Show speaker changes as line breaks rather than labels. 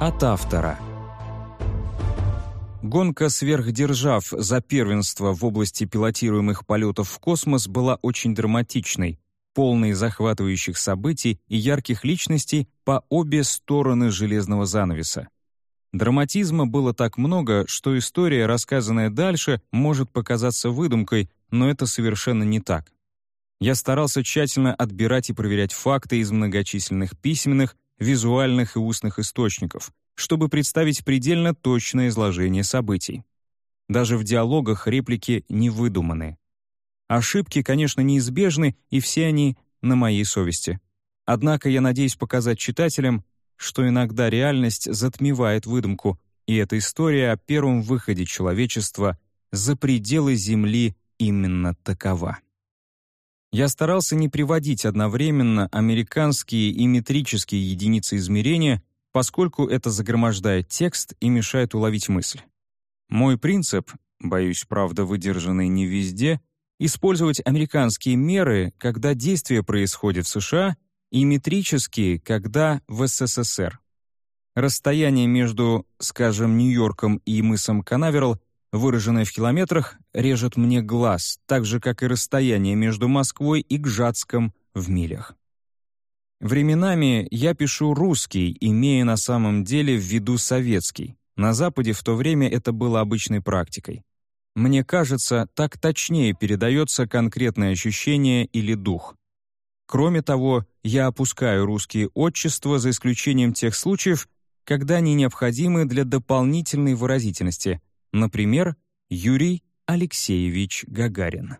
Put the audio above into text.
От автора. Гонка сверхдержав за первенство в области пилотируемых полетов в космос была очень драматичной, полной захватывающих событий и ярких личностей по обе стороны железного занавеса. Драматизма было так много, что история, рассказанная дальше, может показаться выдумкой, но это совершенно не так. Я старался тщательно отбирать и проверять факты из многочисленных письменных, визуальных и устных источников, чтобы представить предельно точное изложение событий. Даже в диалогах реплики не выдуманы. Ошибки, конечно, неизбежны, и все они на моей совести. Однако я надеюсь показать читателям, что иногда реальность затмевает выдумку, и эта история о первом выходе человечества за пределы Земли именно такова. Я старался не приводить одновременно американские и метрические единицы измерения, поскольку это загромождает текст и мешает уловить мысль. Мой принцип, боюсь, правда, выдержанный не везде, использовать американские меры, когда действие происходит в США, и метрические, когда в СССР. Расстояние между, скажем, Нью-Йорком и мысом Канаверал выраженное в километрах, режет мне глаз, так же, как и расстояние между Москвой и Гжатском в милях. Временами я пишу русский, имея на самом деле в виду советский. На Западе в то время это было обычной практикой. Мне кажется, так точнее передается конкретное ощущение или дух. Кроме того, я опускаю русские отчества за исключением тех случаев, когда они необходимы для дополнительной выразительности — Например, Юрий Алексеевич Гагарин.